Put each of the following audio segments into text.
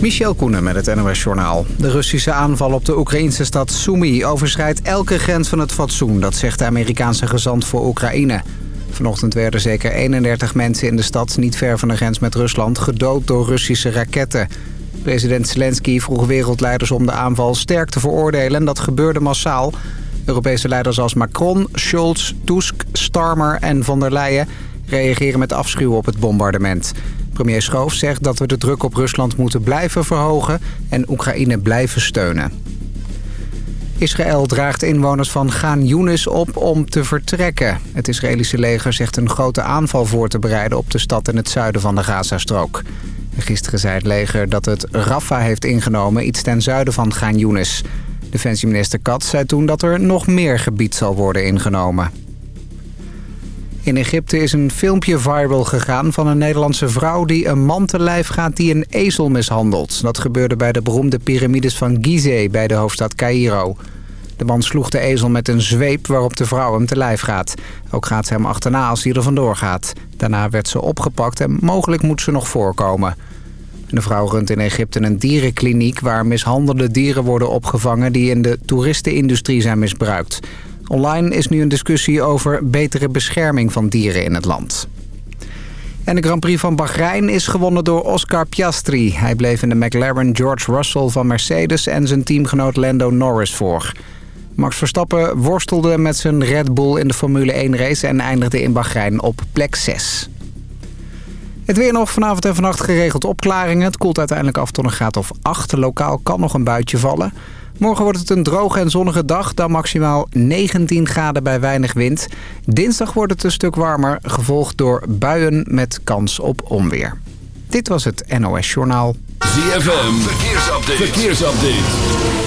Michel Koenen met het NOS-journaal. De Russische aanval op de Oekraïnse stad Sumy overschrijdt elke grens van het fatsoen. Dat zegt de Amerikaanse gezant voor Oekraïne. Vanochtend werden zeker 31 mensen in de stad, niet ver van de grens met Rusland, gedood door Russische raketten. President Zelensky vroeg wereldleiders om de aanval sterk te veroordelen en dat gebeurde massaal. Europese leiders als Macron, Scholz, Tusk, Starmer en von der Leyen reageren met afschuw op het bombardement. Premier Schoof zegt dat we de druk op Rusland moeten blijven verhogen en Oekraïne blijven steunen. Israël draagt inwoners van Gaan Yunis op om te vertrekken. Het Israëlische leger zegt een grote aanval voor te bereiden op de stad in het zuiden van de Gazastrook. Gisteren zei het leger dat het Rafah heeft ingenomen, iets ten zuiden van Gaan Yunis. Defensieminister Katz zei toen dat er nog meer gebied zal worden ingenomen. In Egypte is een filmpje viral gegaan van een Nederlandse vrouw... die een man te lijf gaat die een ezel mishandelt. Dat gebeurde bij de beroemde piramides van Gizeh bij de hoofdstad Cairo. De man sloeg de ezel met een zweep waarop de vrouw hem te lijf gaat. Ook gaat ze hem achterna als hij er vandoor gaat. Daarna werd ze opgepakt en mogelijk moet ze nog voorkomen. De vrouw runt in Egypte een dierenkliniek... waar mishandelde dieren worden opgevangen... die in de toeristenindustrie zijn misbruikt. Online is nu een discussie over betere bescherming van dieren in het land. En de Grand Prix van Bahrein is gewonnen door Oscar Piastri. Hij bleef in de McLaren George Russell van Mercedes en zijn teamgenoot Lando Norris voor. Max Verstappen worstelde met zijn Red Bull in de Formule 1 race en eindigde in Bahrein op plek 6. Het weer nog vanavond en vannacht geregeld opklaringen. Het koelt uiteindelijk af tot een graad of 8. Lokaal kan nog een buitje vallen. Morgen wordt het een droge en zonnige dag, dan maximaal 19 graden bij weinig wind. Dinsdag wordt het een stuk warmer, gevolgd door buien met kans op onweer. Dit was het NOS Journaal. ZFM, verkeersupdate. verkeersupdate.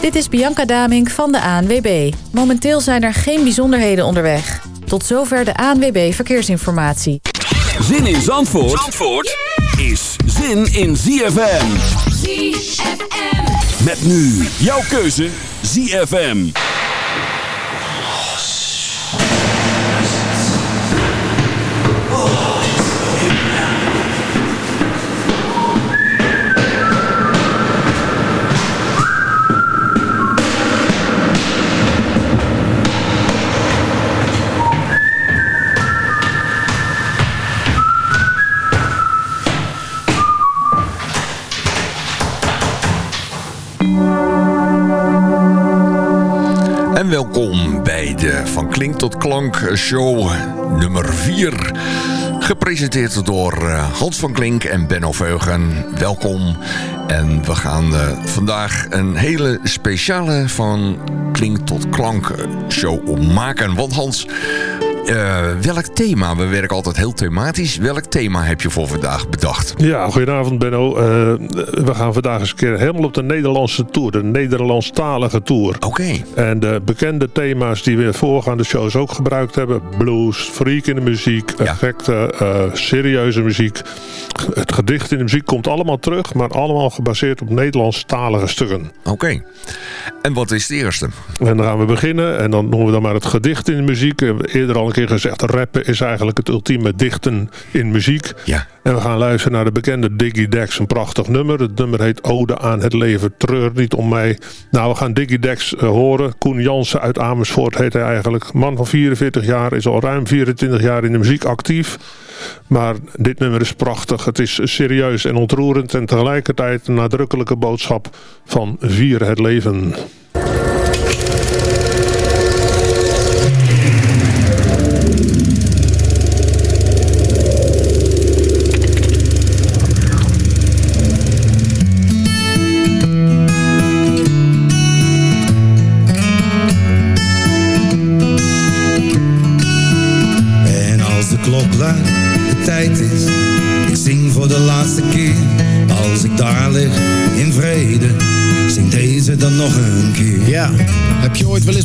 Dit is Bianca Damink van de ANWB. Momenteel zijn er geen bijzonderheden onderweg. Tot zover de ANWB Verkeersinformatie. Zin in Zandvoort, Zandvoort is zin in ZFM. ZFM. Met nu jouw keuze ZFM. Welkom bij de Van Klink tot Klank show nummer 4. Gepresenteerd door eh, Hans van Klink en Benno Veugen. Welkom. En we gaan uh, vandaag een hele speciale Van Klink tot Klank show maken. Want Hans, uh, welk thema? We werken altijd heel thematisch. Welk thema heb je voor vandaag bedacht? Ja, goedenavond Benno. Uh, we gaan vandaag eens een keer helemaal op de Nederlandse tour. De Nederlandstalige tour. Oké. En de bekende thema's die we in voorgaande shows ook gebruikt hebben. Blues, freak in de muziek, effecten, uh, serieuze muziek. Het gedicht in de muziek komt allemaal terug. Maar allemaal gebaseerd op Nederlandstalige stukken. Oké. En wat is de eerste? En dan gaan we beginnen. En dan noemen we dan maar het gedicht in de muziek. Eerder al een keer gezegd, rappen is eigenlijk het ultieme dichten in muziek. Ja. En we gaan luisteren naar de bekende Diggy Dex, een prachtig nummer. Het nummer heet Ode aan het leven, treur niet om mij. Nou, we gaan Diggy Dex uh, horen. Koen Jansen uit Amersfoort heet hij eigenlijk. Man van 44 jaar, is al ruim 24 jaar in de muziek actief. Maar dit nummer is prachtig. Het is serieus en ontroerend en tegelijkertijd een nadrukkelijke boodschap van vier het leven. Heb je ooit wel eens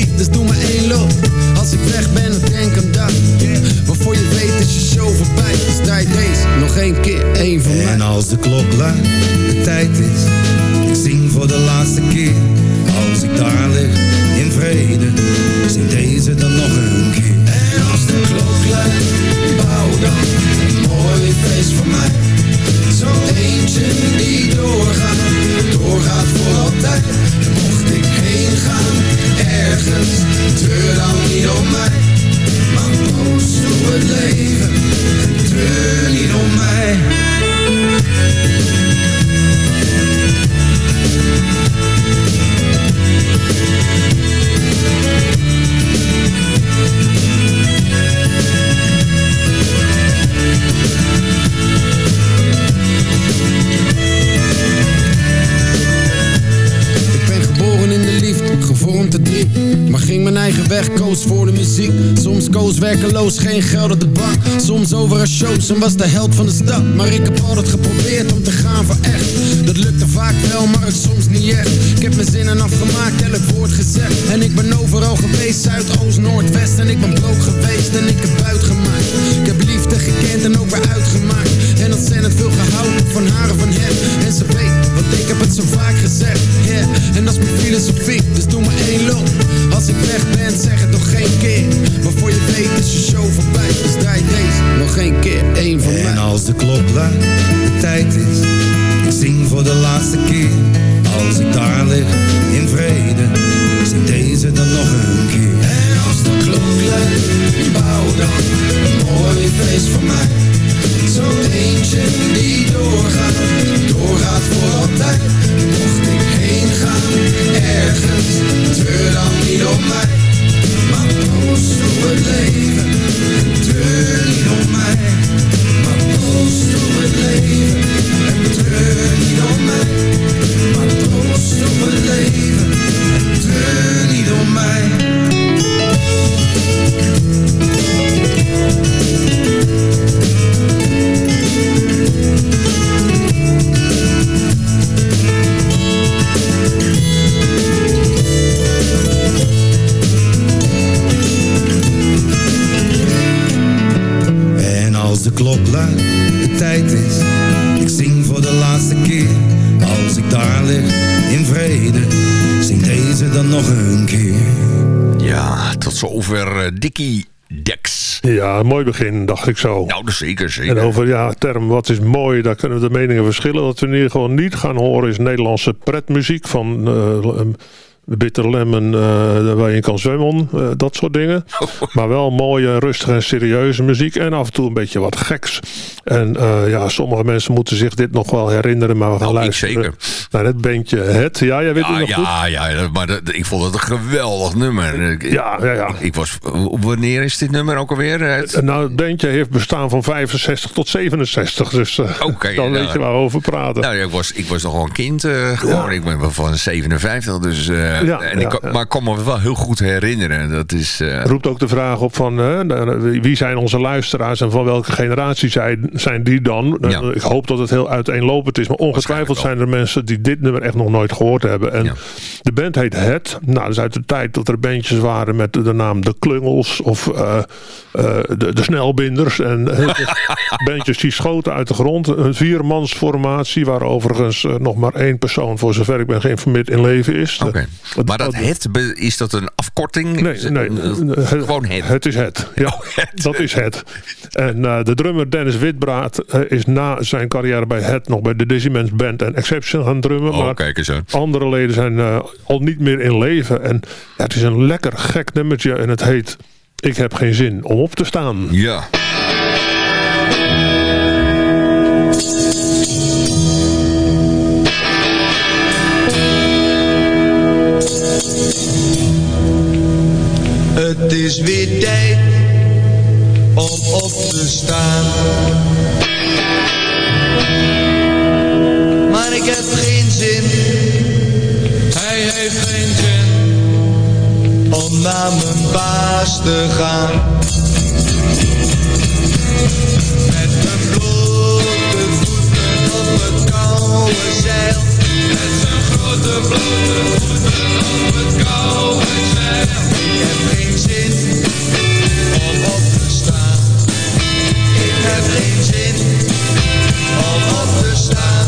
dus doe maar één loop. Als ik weg ben, denk aan dat. Maar voor je weet is je show voorbij. Dus draai deze nog één keer, één van mij. En als de klok laat, de tijd is. Ik zing voor de laatste keer. Als ik daar lig, in vrede. Zing deze dan nog een keer. En als de klok laat, bouw dan een mooi feest voor mij. Zo eentje die doorgaat, doorgaat voor altijd. Mocht ik heen gaan ergens, treur dan niet om mij. Maar poos door het leven, treur niet om mij. Voor de muziek. Soms koos werkeloos, geen geld op de bank. Soms over een show, soms was de held van de stad. Maar ik heb altijd geprobeerd om te gaan voor echt. Dat lukte vaak wel, maar het soms niet echt. Ik heb mijn zinnen afgemaakt, elk woord gezegd. En ik ben overal geweest, Zuid, Oost, Noord, West. En ik ben brood geweest en ik heb buit gemaakt. Ik heb liefde gekend en ook weer uitgemaakt. En ontzettend veel gehouden van haar en van hem. En ze weet, want ik heb het zo vaak gezegd. Yeah. En dat is mijn filosofie, dus doe maar één loop. Als ik weg ben, zeg het nog geen keer. Maar voor je weet is je show voorbij. Dus draai deze nog geen keer één van mij. En als de klok luidt, de tijd is. Ik zing voor de laatste keer. Als ik daar lig, in vrede. Zing deze dan nog een keer. En als de klok luidt, bouw dan mooi feest voor mij. Zo eentje die doorgaat, doorgaat voor altijd. Mocht ik heen gaan, ergens, treur dan niet om mij. Maar poos door het leven, treur niet om mij. Maar poos door het leven, en treur niet om mij. Maar poos door het leven, en treur niet om mij. Zover eh, Dickie Dex. Ja, een mooi begin, dacht ik zo. Nou, dat zeker, zeker. En over ja, term wat is mooi, daar kunnen we de meningen verschillen. Wat we in ieder geval niet gaan horen is Nederlandse pretmuziek van eh, Bitter Lemon, eh, waar je kan zwemmen, eh, dat soort dingen. Maar wel mooie, rustige en serieuze muziek en af en toe een beetje wat geks. En eh, ja, sommige mensen moeten zich dit nog wel herinneren, maar we gaan Nou, luisteren zeker. naar het bandje Het. Ja, jij weet het Ja, nog goed? ja, ja, maar dat- ik vond het een geweldig nummer. Ik- Ja, ja, ja. Ik was, wanneer is dit nummer ook alweer? Het- Nou, het bandje heeft bestaan van 65 tot 67, dus Oké, dan nou, weet je waar we over praten. Nou, ja, ik was, ik was nog wel een kind gewoon. Ik ben van 57, dus... Ja, en ik, Maar ik kan me wel heel goed herinneren. Dat is... Uh, roept ook de vraag op van wie zijn onze luisteraars en van welke generatie zijn, zijn die dan? Ja. Ik hoop dat het heel uiteenlopend is, maar ongetwijfeld zijn er mensen die dit nummer echt nog nooit gehoord hebben. En de band heet Het. Nou, dat is uit de tijd dat er bandjes waren met de naam De Klungels of uh, de, de Snelbinders. En bandjes die schoten uit de grond. Een viermansformatie waar overigens nog maar één persoon, voor zover ik ben geïnformeerd, in leven is. Oké, okay. maar dat Het, is dat een afkorting? Nee, nee het, gewoon Het. Het is Het, ja. Oh, het. Dat is Het. En uh, de drummer Dennis Witbraat uh, is na zijn carrière bij Het nog bij de Dizzyman's Band en Exception gaan drummen. Oh, maar kijk eens andere leden zijn uh, al niet meer in leven. En ja, het is een lekker gek nummertje en het heet Ik heb geen zin om op te staan. Ja. Het is weer tijd om op te staan. Maar ik heb geen zin. Hij heeft geen zin. Om naar mijn baas te gaan. Met mijn blote voeten op het koude zeil blote, blote voeten op het koude zijn. Ik heb geen zin om op te staan. Ik heb geen zin om op te staan.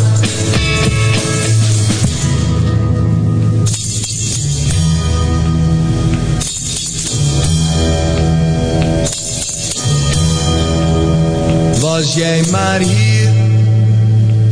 Was jij maar hier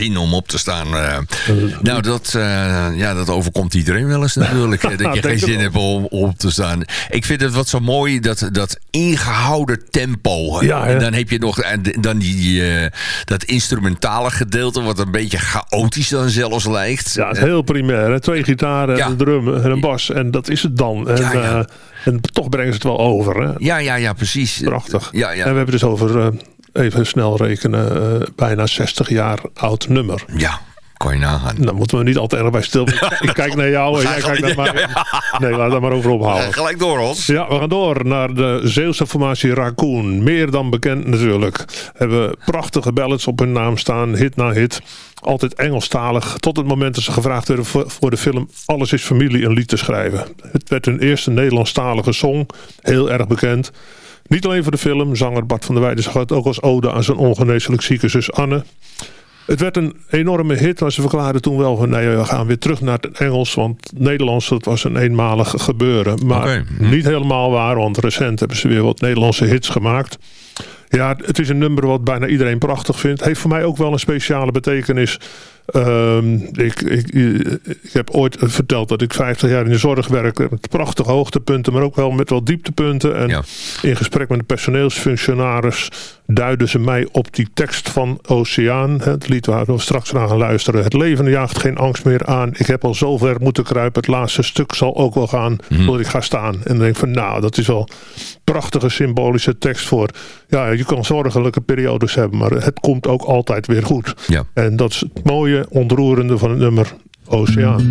Zin om op te staan. eh. nou, dat, eh, ja, dat overkomt iedereen wel eens natuurlijk. dat je geen zin hebt om op te staan. Ik vind het wat zo mooi, dat, dat ingehouden tempo. Ja, en dan heb je nog en dan die, eh, dat instrumentale gedeelte... wat een beetje chaotisch dan zelfs lijkt. Ja, het is heel primair. Hè? Twee gitaren, Ja. een drum en een bas. En dat is het dan. En, Ja, ja. eh, en toch brengen ze het wel over. Hè? Ja, ja, ja, precies. Prachtig. Ja, ja. En we hebben dus over, eh, even snel rekenen, eh, bijna 60 jaar oud nummer. Ja, kan je nagaan. Dan moeten we niet altijd erg bij stil. Ik kijk naar jou en jij kijkt naar mij. Nee, we daar maar over ophouden. Eh, gelijk door, Hans. Ja, we gaan door naar de Zeeuwse formatie Raccoon. Meer dan bekend natuurlijk. Hebben prachtige ballads op hun naam staan, hit na hit. Altijd Engelstalig. Tot het moment dat ze gevraagd werden voor de film Alles is Familie een lied te schrijven. Het werd hun eerste Nederlandstalige song. Heel erg bekend. Niet alleen voor de film. Zanger Bart van der Weijden zag het ook als ode aan zijn ongeneeslijk zieke zus Anne. Het werd een enorme hit, maar ze verklaarden toen wel van nee, we gaan weer terug naar het Engels, want Nederlands dat was een eenmalig gebeuren. Maar hm. niet helemaal waar, want recent hebben ze weer wat Nederlandse hits gemaakt. Ja, het is een nummer wat bijna iedereen prachtig vindt. Heeft voor mij ook wel een speciale betekenis. Ehm, ik, ik, ik heb ooit verteld dat ik 50 jaar in de zorg werk. Met prachtige hoogtepunten, maar ook wel met wat dieptepunten. En Ja. in gesprek met de personeelsfunctionaris duiden ze mij op die tekst van Oceaan. Het lied waar we straks naar gaan luisteren. Het leven jaagt geen angst meer aan. Ik heb al zo ver moeten kruipen. Het laatste stuk zal ook wel gaan voordat ik ga staan. En dan denk ik van nou, dat is wel prachtige symbolische tekst voor. Ja, je kan zorgelijke periodes hebben, maar het komt ook altijd weer goed. Ja. En dat is het mooie, ontroerende van het nummer Oceaan.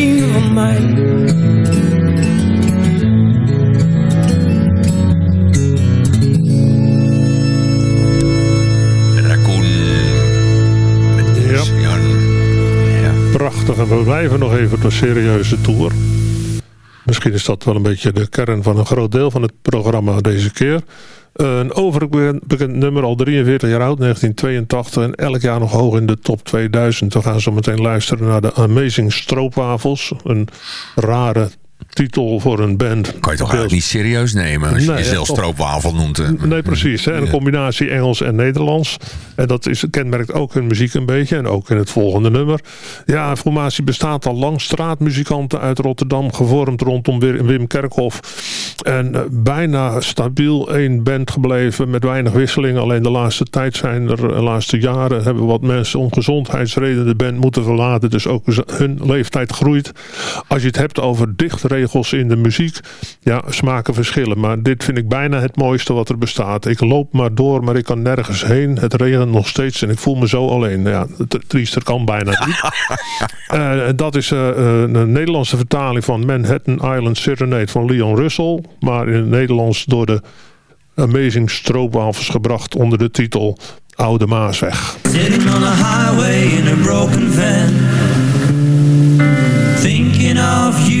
We blijven nog even op een serieuze tour. Misschien is dat wel een beetje de kern van een groot deel van het programma deze keer. Een overbekend nummer, al 43 jaar oud, 1982. En elk jaar nog hoog in de top 2000. We gaan zo meteen luisteren naar de Amazing Stroopwafels. Een rare titel voor een band. Kan je toch eigenlijk niet serieus nemen als je Nee, jezelf stroopwafel noemt. hè? Nee, precies. Hè? Een combinatie Engels en Nederlands. En dat is, kenmerkt ook hun muziek een beetje. En ook in het volgende nummer. Ja, de formatie bestaat al lang. Straatmuzikanten uit Rotterdam. Gevormd rondom Wim Kerkhoff. En eh, bijna stabiel één band gebleven. Met weinig wisseling. Alleen de laatste tijd zijn er, de laatste jaren... hebben wat mensen om gezondheidsredenen de band moeten verlaten. Dus ook hun leeftijd groeit. Als je het hebt over dichtregels in de muziek... Ja, smaken verschillen. Maar dit vind ik bijna het mooiste wat er bestaat. Ik loop maar door, maar ik kan nergens heen. Het regent nog steeds en ik voel me zo alleen. Ja, het triester kan bijna niet. Eh, dat is eh, eh, een Nederlandse vertaling van Manhattan Island Serenade van Leon Russell. Maar in het Nederlands door de Amazing Stroopwafels gebracht onder de titel Oude Maasweg. Sitting on a highway in a broken van Thinking of you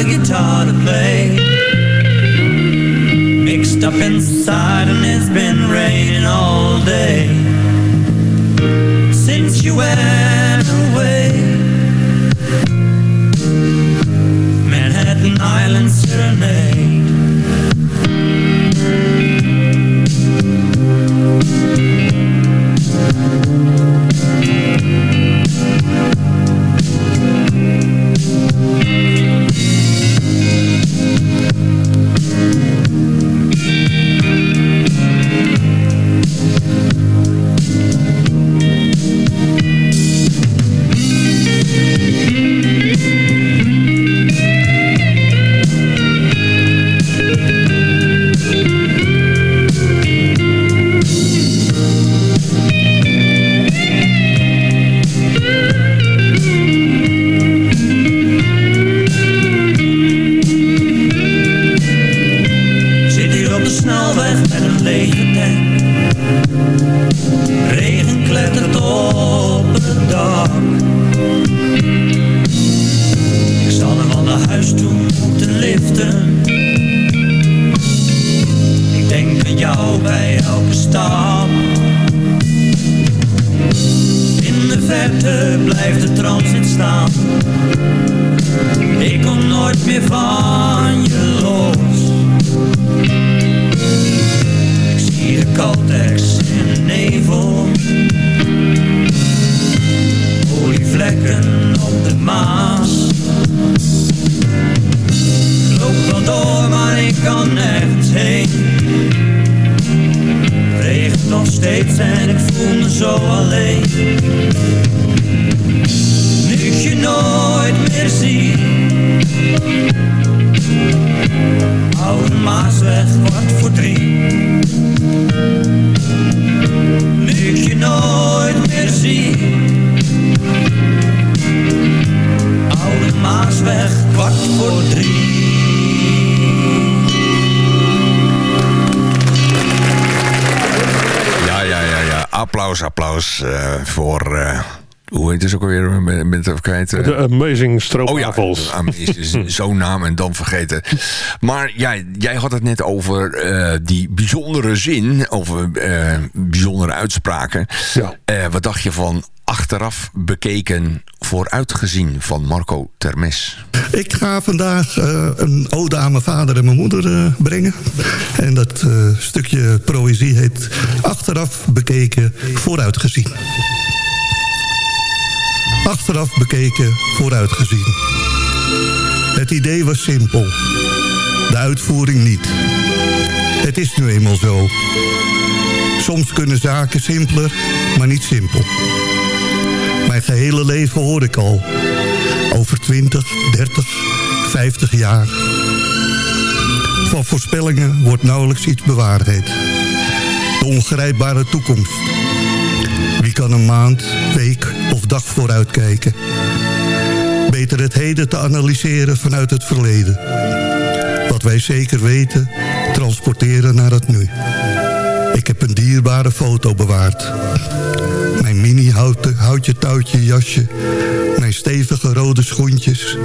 a guitar to play. Mixed up inside and it's been raining all day. Since you went away. Manhattan Island Serenade kan nergens heen. Het regent nog steeds en ik voel me zo alleen. Nu ik je nooit meer zie. Oude Maasweg, kwart voor drie. Nu ik je nooit meer zie. Oude Maasweg, kwart voor drie. Applaus, applaus eh, voor... eh, hoe heet het ook alweer? Ik ben het even kwijt. eh. De Amazing Oh ja, Stroopwafels. Amazing, zo'n naam en dan vergeten. Maar ja, jij had het net over die bijzondere zin, over bijzondere uitspraken. Ja. Wat dacht je van achteraf bekeken, vooruitgezien van Marco Termes? Ik ga vandaag eh, een ode aan mijn vader en mijn moeder eh, brengen. En dat eh, stukje poëzie heet Achteraf bekeken, vooruitgezien. Achteraf bekeken, vooruitgezien. Het idee was simpel. De uitvoering niet. Het is nu eenmaal zo. Soms kunnen zaken simpeler, maar niet simpel. Mijn gehele leven hoor ik al. Over 20, 30, 50 jaar. Van voorspellingen wordt nauwelijks iets bewaarheid. De ongrijpbare toekomst. Wie kan een maand, week of dag vooruitkijken? Beter het heden te analyseren vanuit het verleden. Wat wij zeker weten, transporteren naar het nu. Ik heb een dierbare foto bewaard. Mijn mini houtje touwtje jasje. Mijn stevige rode schoentjes.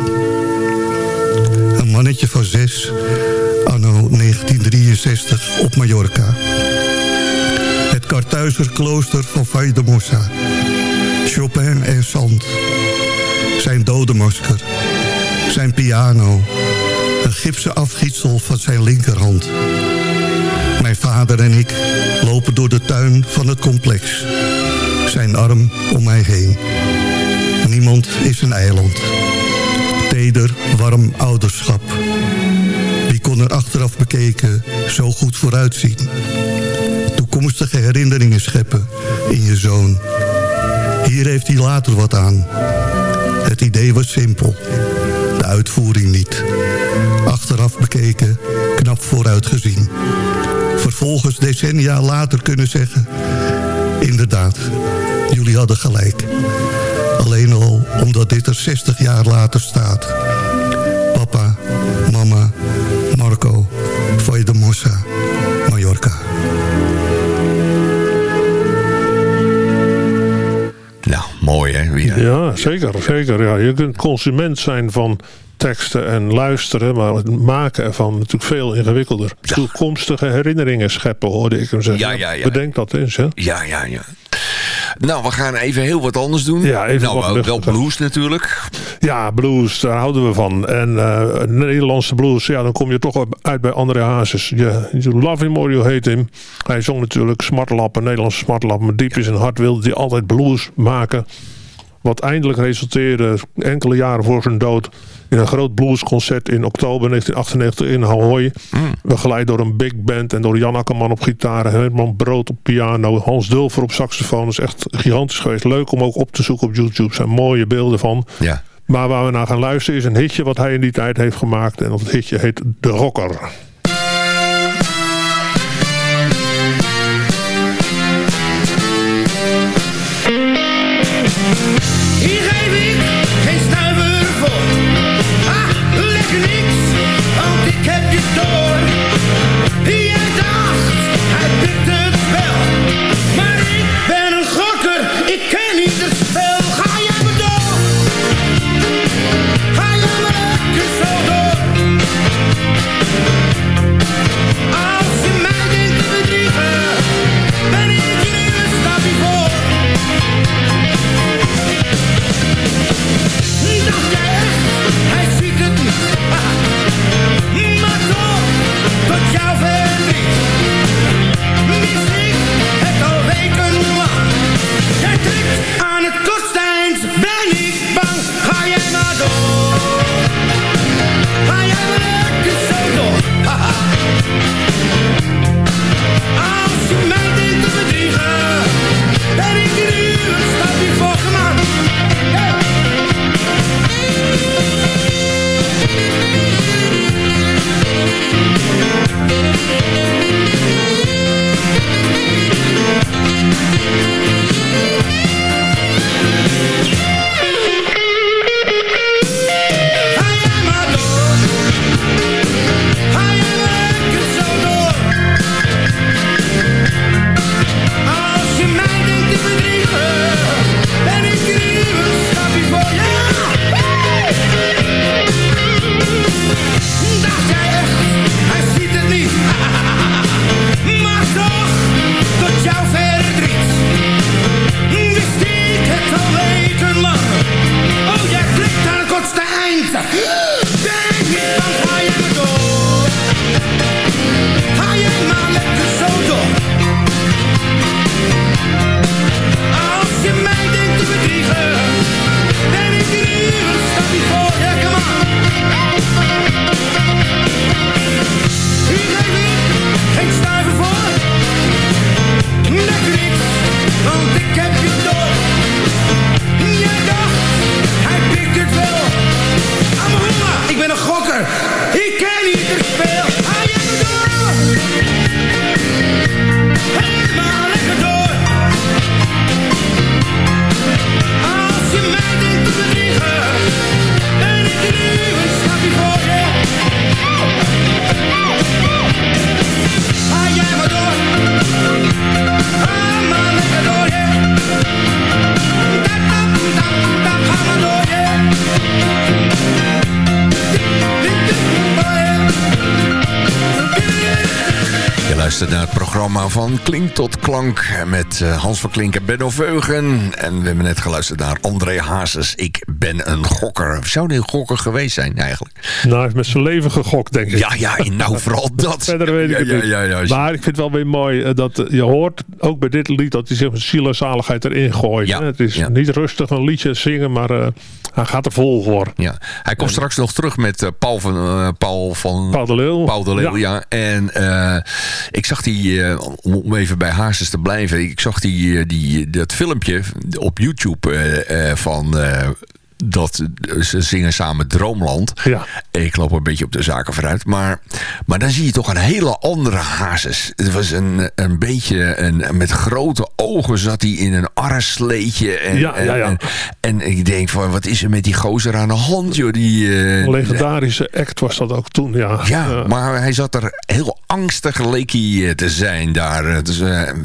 Een mannetje van zes. Anno 1963 op Mallorca. Het Kartuizer klooster van Valdemossa. Chopin en Sand. Zijn dodenmasker. Zijn piano. Een gipsen afgietsel van zijn linkerhand. Vader en ik lopen door de tuin van het complex. Zijn arm om mij heen. Niemand is een eiland. Teder, warm ouderschap. Wie kon er achteraf bekeken zo goed vooruitzien? Toekomstige herinneringen scheppen in je zoon. Hier heeft hij later wat aan. Het idee was simpel. De uitvoering niet. Achteraf bekeken, knap vooruitgezien. Vervolgens decennia later kunnen zeggen... Inderdaad, jullie hadden gelijk. Alleen al omdat dit er 60 jaar later staat. Papa, mama, Marco, Valdemossa, Mallorca. Nou, mooi hè? Weer. Ja, zeker. zeker ja. Je kunt consument zijn van teksten en luisteren, maar het maken ervan natuurlijk veel ingewikkelder. Toekomstige herinneringen scheppen, hoorde ik hem zeggen. Ja, ja, ja. Bedenk dat eens, hè? Ja, ja, ja. Nou, we gaan even heel wat anders doen. Ja, even nou, wat wel- blues natuurlijk. Ja, blues, daar houden we van. En eh, Nederlandse blues, ja, dan kom je toch uit bij André Hazes. Je, you love him or you hate him. Hij zong natuurlijk smartlappen, Nederlandse smartlappen. Maar diep in zijn hart wilde hij altijd blues maken. Wat eindelijk resulteerde, enkele jaren voor zijn dood... in een groot bluesconcert in oktober 1998 in Ahoy. Begeleid door een big band en door Jan Akkerman op gitaar... Herman Brood op piano, Hans Dulfer op saxofoon. Dat is echt gigantisch geweest. Leuk om ook op te zoeken op YouTube. Er zijn mooie beelden van. Ja. Maar waar we naar gaan luisteren is een hitje wat hij in die tijd heeft gemaakt. En dat hitje heet De Rocker. Van Klink tot Klank met eh, Hans van Klink en Benno Veugen. En we hebben net geluisterd naar André Hazes. Ik ben een gokker. Zou die een gokker geweest zijn eigenlijk? Nou, hij heeft met zijn leven gegokt, denk ik. Ja, ja, nou vooral dat. Verder weet ik Ja, het ja, niet. ja, ja. Maar ik vind het wel weer mooi eh, dat eh, je hoort, ook bij dit lied, dat hij zich met ziel en zaligheid erin gooit. Het is niet rustig een liedje zingen, maar hij gaat er vol voor. Ja, hij komt straks nog terug met eh, Paul van eh, Paul van Paul de Leeuw. Paul de Leeuw, ja. Ja. En eh, ik zag die, om even bij Hazes te blijven, ik zag die, die, dat filmpje op YouTube van dat ze zingen samen Droomland. Ja. Ik loop een beetje op de zaken vooruit. Maar, maar dan zie je toch een hele andere Hazes. Het was een, een beetje... Een, met grote ogen zat hij in een arresleetje. En, Ja, ja, ja. En, en ik denk van, wat is er met die gozer aan de hand, joh? Die, eh, Een legendarische act was dat ook toen, ja. ja, Eh, maar hij zat er heel angstig leek hij eh, te zijn daar. Eh, eh,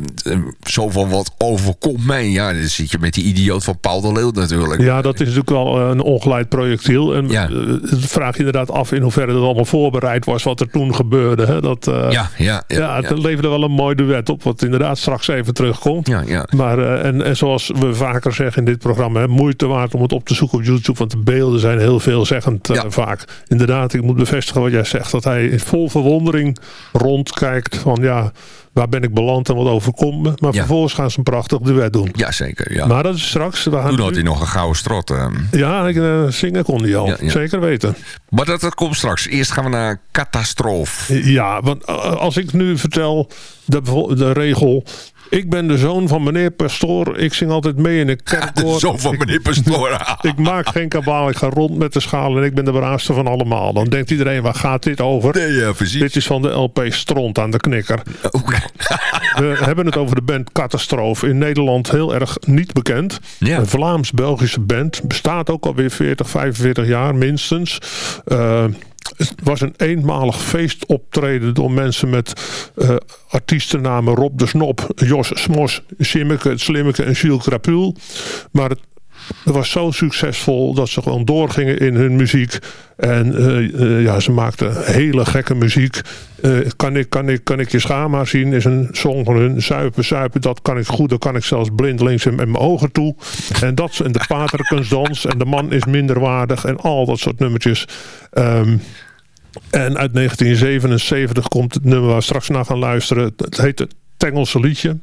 zo van, wat overkomt mij? Ja, dan zit je met die idioot van Paul de Leeuw natuurlijk. Ja, dat is natuurlijk wel eh, een ongeleid projectiel. En Ja. eh, vraag je inderdaad af in hoeverre het allemaal voorbereid was wat er toen gebeurde. Hè? Dat, eh, Ja, ja, ja, ja, het ja. leverde wel een mooi duet op, wat inderdaad straks even terugkomt. Ja, ja. Maar, en, en zoals we vaker zeggen in dit programma, hè, moeite waard om het op te zoeken op YouTube, want de beelden zijn heel veelzeggend Ja. vaak. Inderdaad, ik moet bevestigen wat jij zegt, dat hij vol verwondering rondkijkt van ja, waar ben ik beland en wat overkomt me. Maar Ja. vervolgens gaan ze een prachtig duet doen. Ja, zeker. Ja. Maar dat is straks. We gaan Toen had hij nog een gouden strot. eh. Ja, ik, eh, zingen kon hij al. Ja, ja. Zeker weten. Maar dat, dat komt straks. Eerst gaan we naar Catastrofe. Ja, want eh, als ik nu vertel de, de regel... Ik ben de zoon van meneer Pastoor. Ik zing altijd mee in een kerkkoor. De zoon van meneer Pastoor. Ik maak geen kabaal. Ik ga rond met de schaal en ik ben de braafste van allemaal. Dan denkt iedereen, waar gaat dit over? Nee, ja, precies. Dit is van de LP Stront aan de knikker. We hebben het over de band Catastrofe. In Nederland heel erg niet bekend. Ja. Een Vlaams-Belgische band. Bestaat ook alweer 40, 45 jaar minstens. Eh, het was een eenmalig feestoptreden door mensen met eh, artiestennamen Rob de Snop, Jos Smos, Simmeke, Slimmeke en Gilles Crapule. Maar het het was zo succesvol dat ze gewoon doorgingen in hun muziek. En eh, eh, ja, ze maakten hele gekke muziek. Eh, kan, ik, kan, ik, kan ik je schaam zien is een song van hun. Zuipen, zuipen, dat kan ik goed. Dan kan ik zelfs blindelings met mijn ogen toe. En dat en de paterkensdans. En de man is minder waardig. En al dat soort nummertjes. Ehm, en uit 1977 komt het nummer waar we straks naar gaan luisteren. Het heet het Engelse liedje.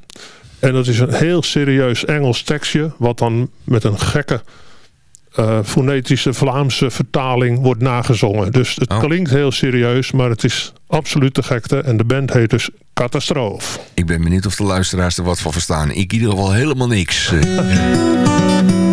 En dat is een heel serieus Engels tekstje. Wat dan met een gekke eh, fonetische Vlaamse vertaling wordt nagezongen. Dus het Oh. klinkt heel serieus. Maar het is absoluut de gekte. En de band heet dus Catastrofe. Ik ben benieuwd of de luisteraars er wat van verstaan. Ik in ieder geval helemaal niks.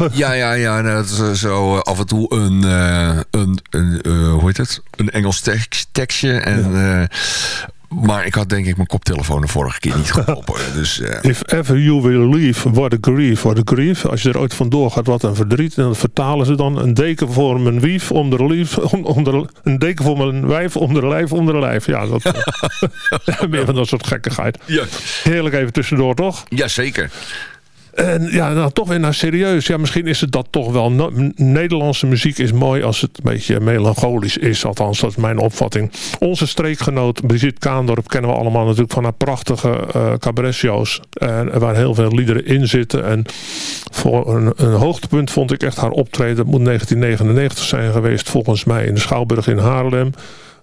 Ja, ja, ja. Dat is eh, zo eh, af en toe een, eh, een, een hoe heet het? Een Engels tekst, tekstje. En, maar ik had denk ik mijn koptelefoon de vorige keer niet geholpen. dus If ever you will leave, what a grief, what a grief. Als je er ooit vandoor gaat, wat een verdriet. En dan vertalen ze dan een deken voor mijn wief, om de lief, de, een deken voor mijn wijf, om de lijf, om de lijf. Ja, dat, meer van dat soort gekkigheid. ja. Heerlijk even tussendoor, toch? ja, zeker. En ja, nou toch weer naar serieus. Ja, misschien is het dat toch wel. Nederlandse muziek is mooi als het een beetje melancholisch is. Althans, dat is mijn opvatting. Onze streekgenoot Brigitte Kaandorp kennen we allemaal natuurlijk van haar prachtige. En waar heel veel liederen in zitten. En voor een, een hoogtepunt vond ik echt haar optreden. Het moet 1999 zijn geweest volgens mij in de Schouwburg in Haarlem.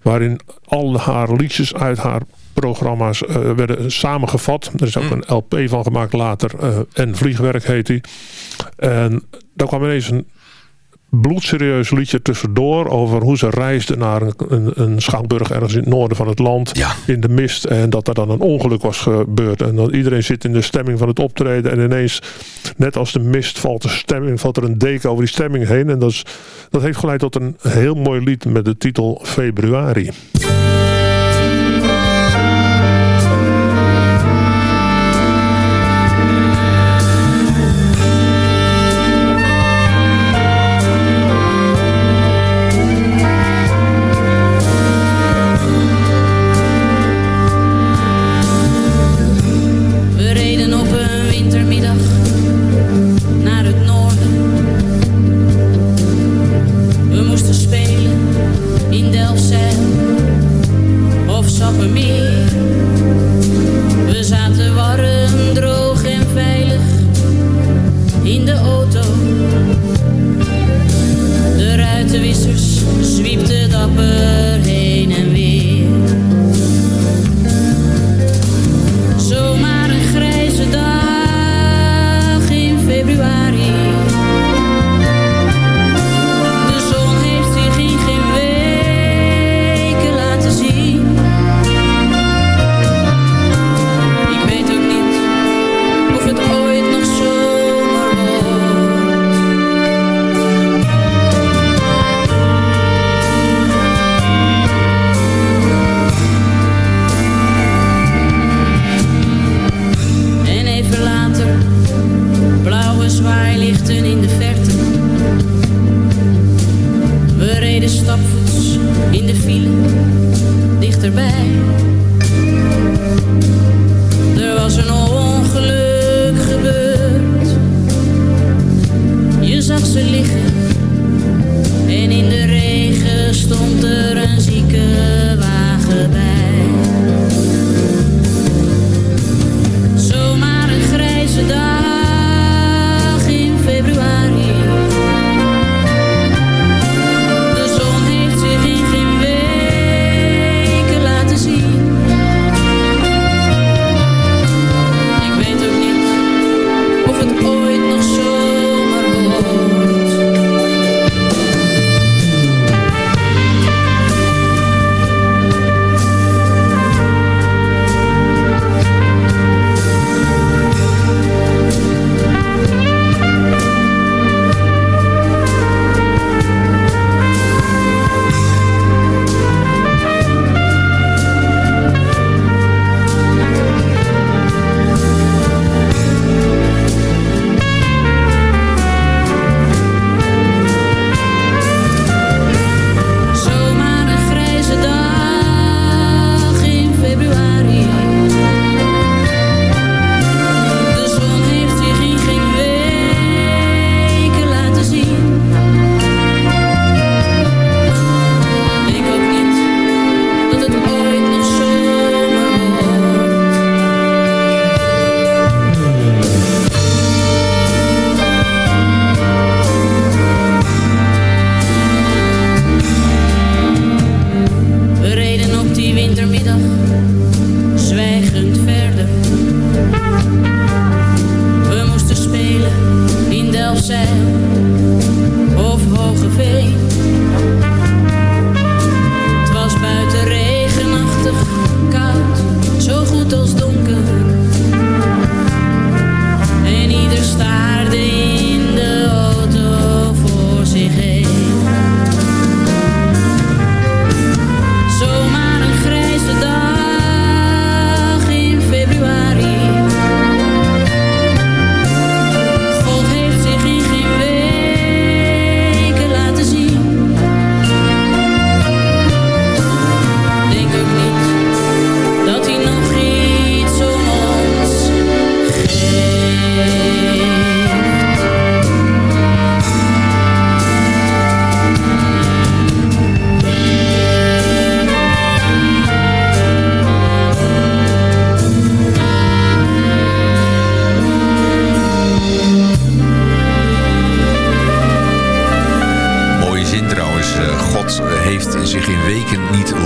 Waarin al haar liedjes uit haar programma's eh, werden samengevat. Er is ook een LP van gemaakt later. eh, en Vliegwerk heet die. En daar kwam ineens een bloedserieus liedje tussendoor over hoe ze reisde naar een, een, een schouwburg ergens in het noorden van het land Ja. in de mist en dat er dan een ongeluk was gebeurd en dan iedereen zit in de stemming van het optreden en ineens net als de mist valt de stemming valt er een deken over die stemming heen en dat, is, dat heeft geleid tot een heel mooi lied met de titel Februari.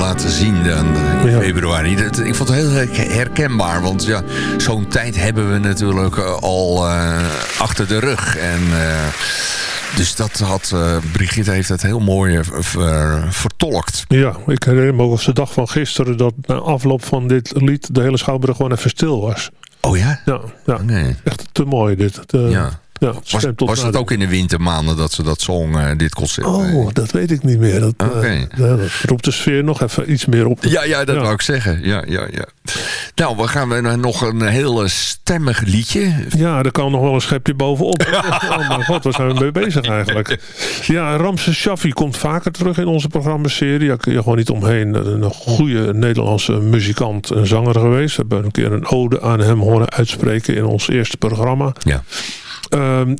Laten zien dan, in Ja. februari. Dat- ik vond het heel her- herkenbaar. Want ja, zo'n tijd hebben we natuurlijk eh, al eh, achter de rug. En, eh, dus dat had, eh, Brigitte heeft het heel mooi eh, ver- vertolkt. Ja, ik herinner me ook als de dag van gisteren... dat na afloop van dit lied de hele Schouwburg gewoon even stil was. Oh ja? Ja, ja. Nee. echt te mooi dit. Eh, Ja. Ja, Was, was dat ook in de wintermaanden dat ze dat zong, eh, dit concert? Oh, dat weet ik niet meer. Dat, eh, ja, dat roept de sfeer nog even iets meer op. Ja, ja, dat wou ik zeggen. Ja, ja, ja. Nou, we gaan naar nog een heel stemmig liedje. Ja, er kan nog wel een schepje bovenop. oh mijn god, waar zijn we mee bezig eigenlijk? Ja, Ramses Shaffi komt vaker terug in onze programmaserie. Daar kun je gewoon niet omheen. Een goede Nederlandse muzikant en zanger geweest. We hebben een keer een ode aan hem horen uitspreken in ons eerste programma. Ja. Ehm,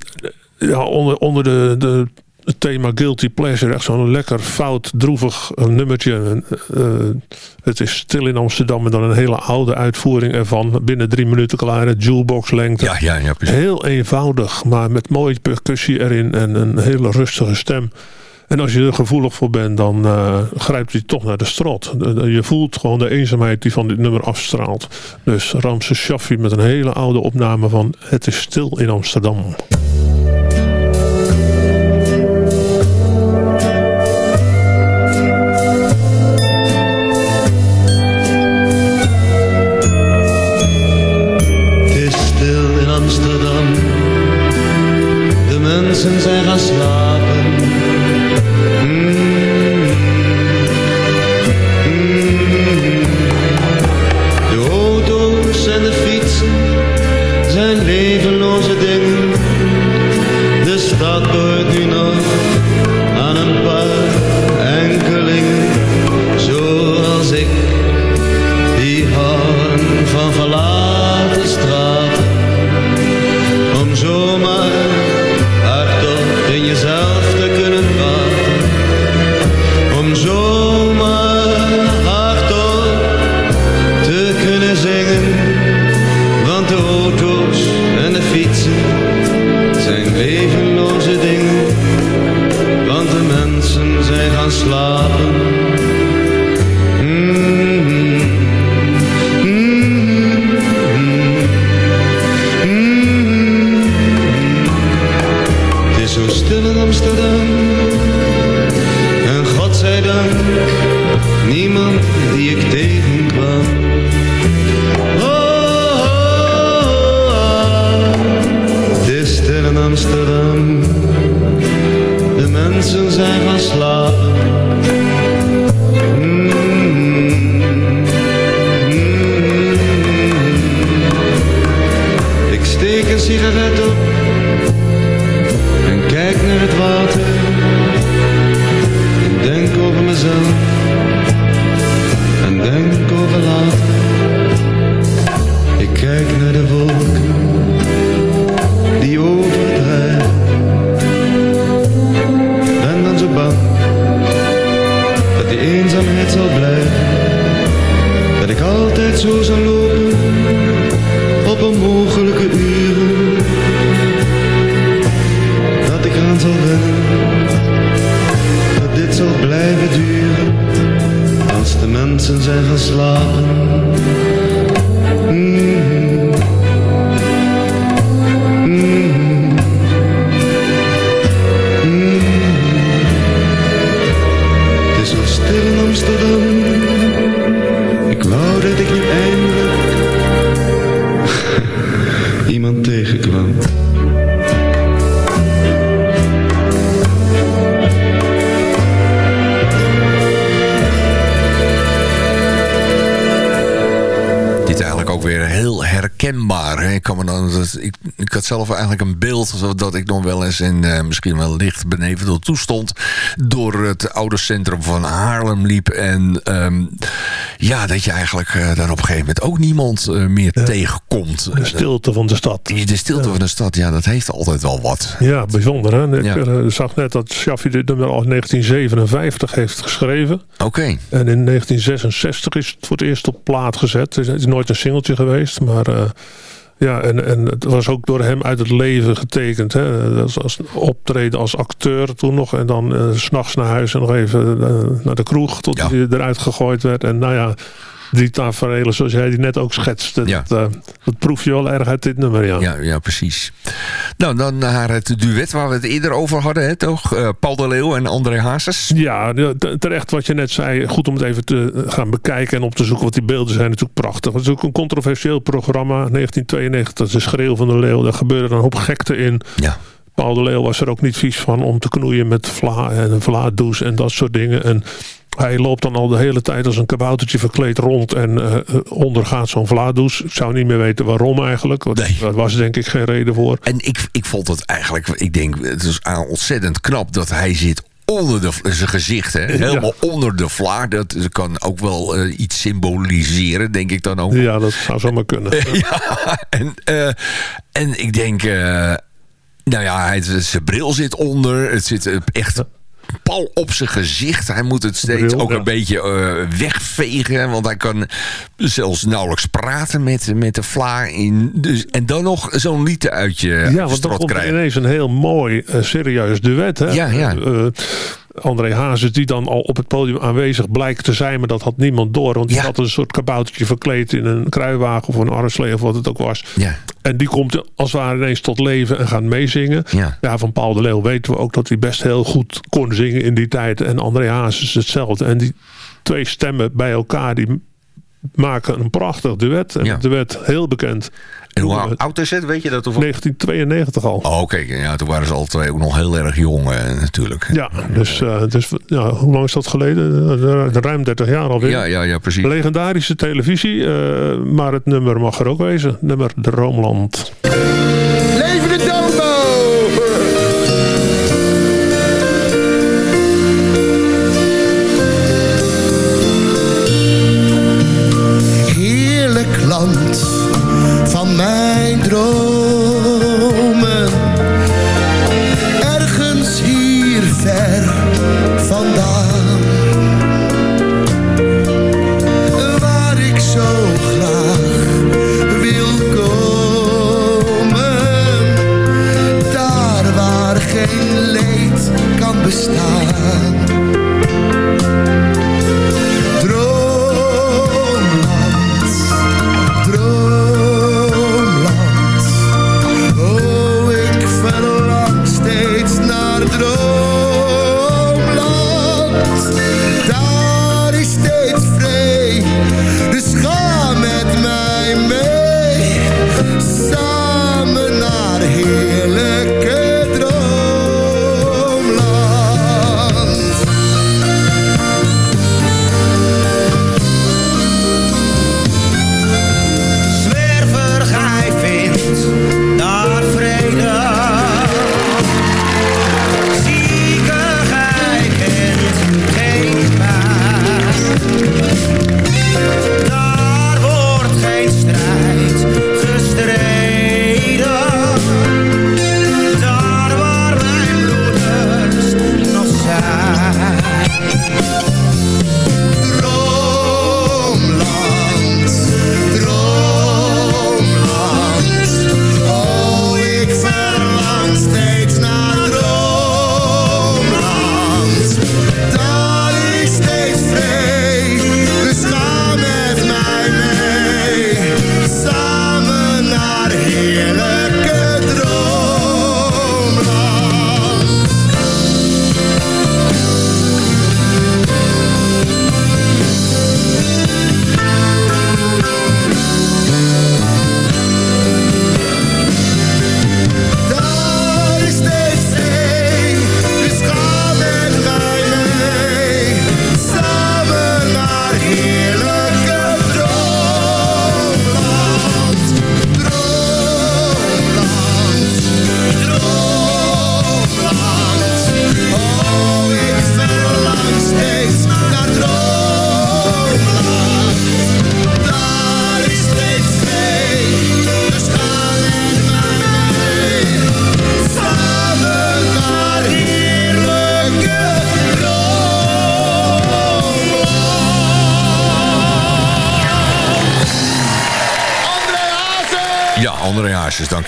ja, onder, onder de, de, het thema Guilty Pleasure. Echt zo'n lekker fout, droevig eh, nummertje. Eh, het is stil in Amsterdam. En dan een hele oude uitvoering ervan. Binnen drie minuten klaar. Het jukebox lengte. Ja, ja, ja, precies. Heel eenvoudig. Maar met mooie percussie erin. En een hele rustige stem. En als je er gevoelig voor bent, dan eh, grijpt hij toch naar de strot. Je voelt gewoon de eenzaamheid die van dit nummer afstraalt. Dus Ramses Shaffi met een hele oude opname van Het is stil in Amsterdam. Het stil in Amsterdam. De mensen zijn gaan slapen. De mensen zijn gaan slapen. Mm. Mm. Dat- ik, ik had zelf eigenlijk een beeld dat ik nog wel eens in eh, misschien wel licht beneveld toestond. Door het oude centrum van Haarlem liep. En ehm, ja, dat je eigenlijk eh, daar op een gegeven moment ook niemand eh, meer tegenkomt. De stilte van de stad. De stilte van de stad, ja, dat heeft altijd wel wat. Ja, bijzonder hè. Ik Ja. zag net dat Shaffi dit nummer al in 1957 heeft geschreven. Oké. En in 1966 is het voor het eerst op plaat gezet. Het is, nooit een singeltje geweest, maar Ja, en, en het was ook door hem uit het leven getekend. Hè? Dat was als optreden als acteur toen nog. En dan uh, s'nachts naar huis en nog even uh, naar de kroeg. Tot hij eruit gegooid werd. En nou ja, die tafereelen zoals jij die net ook schetste. Ja. Dat, uh, dat proef je wel erg uit dit nummer, ja. Ja, ja precies. Nou, dan naar het duet waar we het eerder over hadden, hè, toch? Uh, Paul de Leeuw en André Hazes. Ja, terecht wat je net zei. Goed om het even te gaan bekijken en op te zoeken. Want die beelden zijn natuurlijk prachtig. Het is ook een controversieel programma. 1992, dat is de schreeuw van de Leeuw. Daar gebeurde een hoop gekte in. Ja. Paul de Leeuw was er ook niet vies van om te knoeien met vla en een vlaadouche en dat soort dingen. En hij loopt dan al de hele tijd als een kaboutertje verkleed rond en uh, ondergaat zo'n vlaadouche. Ik zou niet meer weten waarom eigenlijk. Want nee. Daar was denk ik geen reden voor. En ik, ik vond het eigenlijk, ik denk, het is ontzettend knap dat hij zit onder de, zijn gezicht. Hè? Helemaal ja. onder de vlaar. Dat kan ook wel uh, iets symboliseren, denk ik dan ook. Ja, dat zou zomaar kunnen. ja, en, uh, en ik denk... Nou ja, hij, zijn bril zit onder. Het zit echt pal op zijn gezicht. Hij moet het steeds bril, ook ja. een beetje uh, wegvegen. Want hij kan zelfs nauwelijks praten met, met de vla in. Dus, en dan nog zo'n lied uit je Ja, want dan komt ineens een heel mooi, uh, serieus duet. Hè? Ja, ja. Uh, André Hazes die dan al op het podium aanwezig blijkt te zijn... maar dat had niemand door. Want die ja. had een soort kaboutertje verkleed in een kruiwagen... of een arreslee of wat het ook was. Ja. En die komt als het ware ineens tot leven en gaat meezingen. Ja. ja, van Paul de Leeuw weten we ook dat hij best heel goed kon zingen in die tijd. En André Hazes hetzelfde. En die twee stemmen bij elkaar... die maken een prachtig duet. En Ja. het duet heel bekend. En hoe oud is het? Weet je dat? Of... 1992 al. Oh, kijk. Ja, toen waren ze al twee ook nog heel erg jong eh, natuurlijk. Ja, dus, uh, dus ja, hoe lang is dat geleden? Ruim 30 jaar alweer. Ja, ja, ja precies. Legendarische televisie, uh, maar het nummer mag er ook wezen. Nummer Droomland.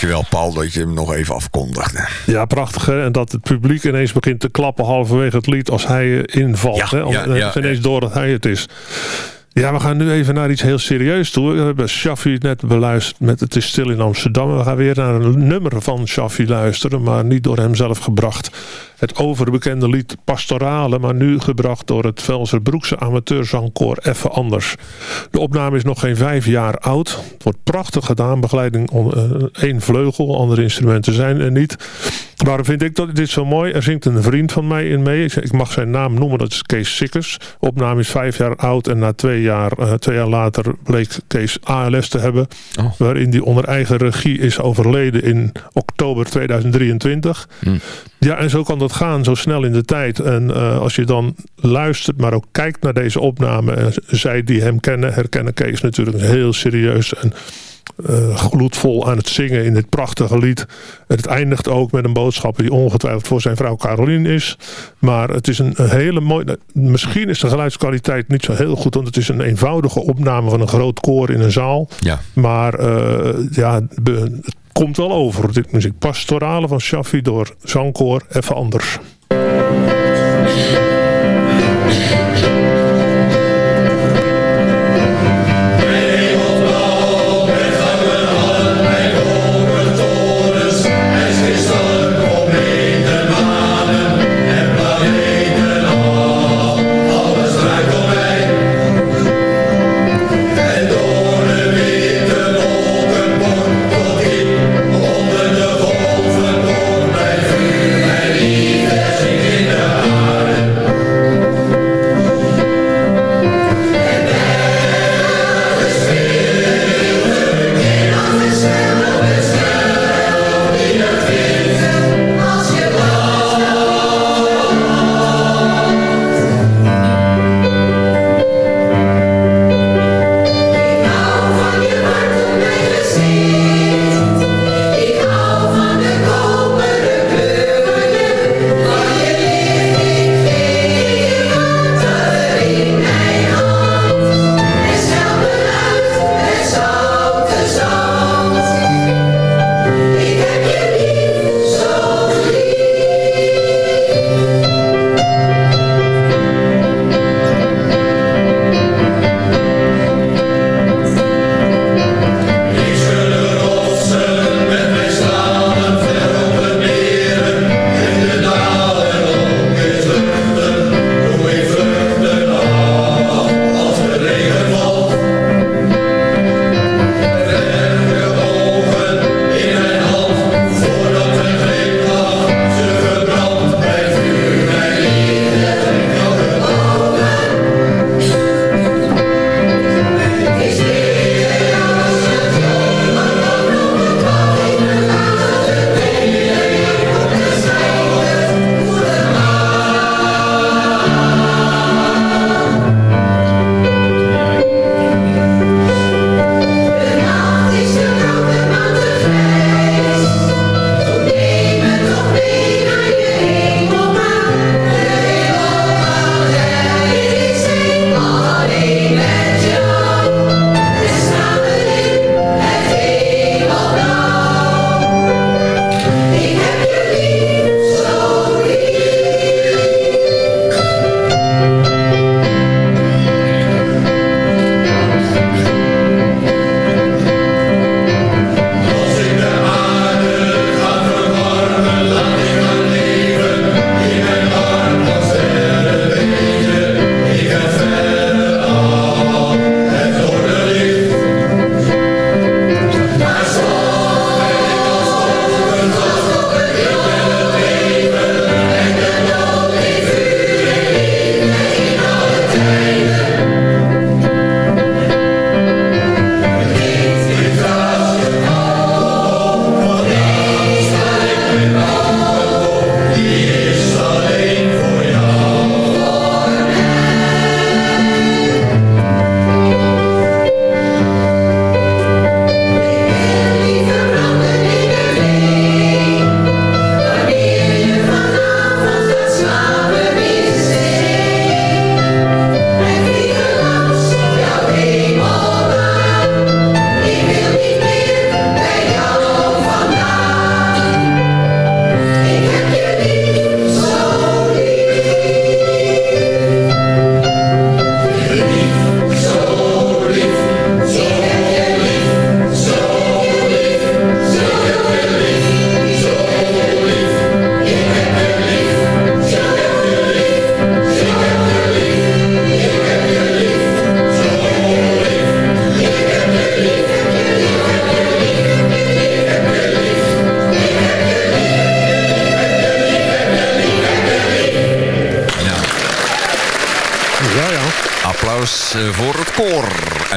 Dankjewel Paul dat je hem nog even afkondigde. Ja, prachtig hè. En dat het publiek ineens begint te klappen halverwege het lied als hij eh, invalt. Ja, hè? ja, Dan ja, ineens door dat hij het is. Ja, we gaan nu even naar iets heel serieus toe. We hebben Shaffi net beluisterd met Het is stil in Amsterdam. We gaan weer naar een nummer van Shaffi luisteren, maar niet door hem zelf gebracht. Het overbekende lied Pastorale, maar nu gebracht door het Velserbroekse amateurzangkoor Even Anders. De opname is nog geen vijf jaar oud. Het wordt prachtig gedaan. Begeleiding eh, één vleugel, andere instrumenten zijn er niet. Waarom vind ik dat dit zo mooi? Er zingt een vriend van mij in mee. Ik mag zijn naam noemen, dat is Kees Sikkers. De opname is vijf jaar oud en na twee jaar, eh, twee jaar later bleek Kees ALS te hebben. Waarin die onder eigen regie is overleden in oktober 2023. Ja, en zo kan dat gaan, zo snel in de tijd. En eh, als je dan luistert, maar ook kijkt naar deze opname... en zij die hem kennen, herkennen Kees natuurlijk heel serieus... en eh, gloedvol aan het zingen in dit prachtige lied. En het eindigt ook met een boodschap die ongetwijfeld voor zijn vrouw Caroline is. Maar het is een, hele mooie... Misschien is de geluidskwaliteit niet zo heel goed... want het is een eenvoudige opname van een groot koor in een zaal. Ja. Maar eh, ja, het komt wel over. Dit muziek Pastorale van Shaffi door zangkoor even anders.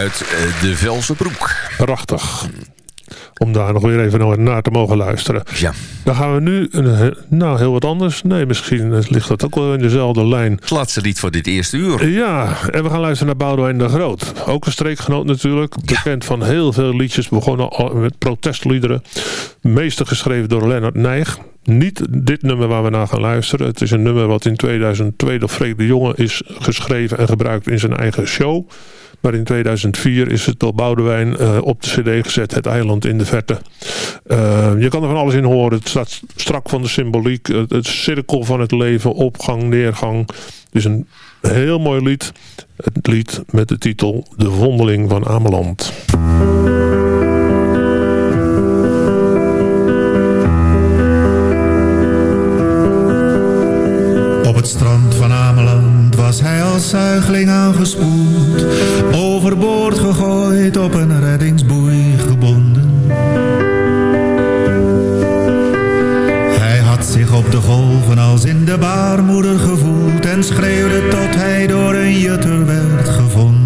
Uit eh, de Velse Broek. Prachtig. Om daar nog weer even naar- te mogen luisteren. Ja. Dan gaan we nu, een, nou heel wat anders. Nee, misschien ligt dat ook wel in dezelfde lijn. Het laatste lied voor dit eerste uur. Ja, en we gaan luisteren naar Boudewijn de Groot. Ook een streekgenoot natuurlijk. Bekend van heel veel liedjes. Begonnen al met protestliederen. Meeste geschreven door Leonard Nijg. Niet dit nummer waar we naar gaan luisteren. Het is een nummer wat in 2002 door Freek de Jonge is geschreven en gebruikt in zijn eigen show. Maar in 2004 is het door Boudewijn eh, op de cd gezet. Het eiland in de verte. Eh, je kan er van alles in horen. Het staat strak van de symboliek. Het, het cirkel van het leven. Opgang, neergang. Het is een heel mooi lied. Het lied met de titel De Vondeling van Ameland. Op het strand van Ameland was hij als zuigeling aangespoeld. Overboord gegooid, op een reddingsboei gebonden. Hij had zich op de golven als in de baarmoeder gevoeld. En schreeuwde tot hij door een jutter werd gevonden.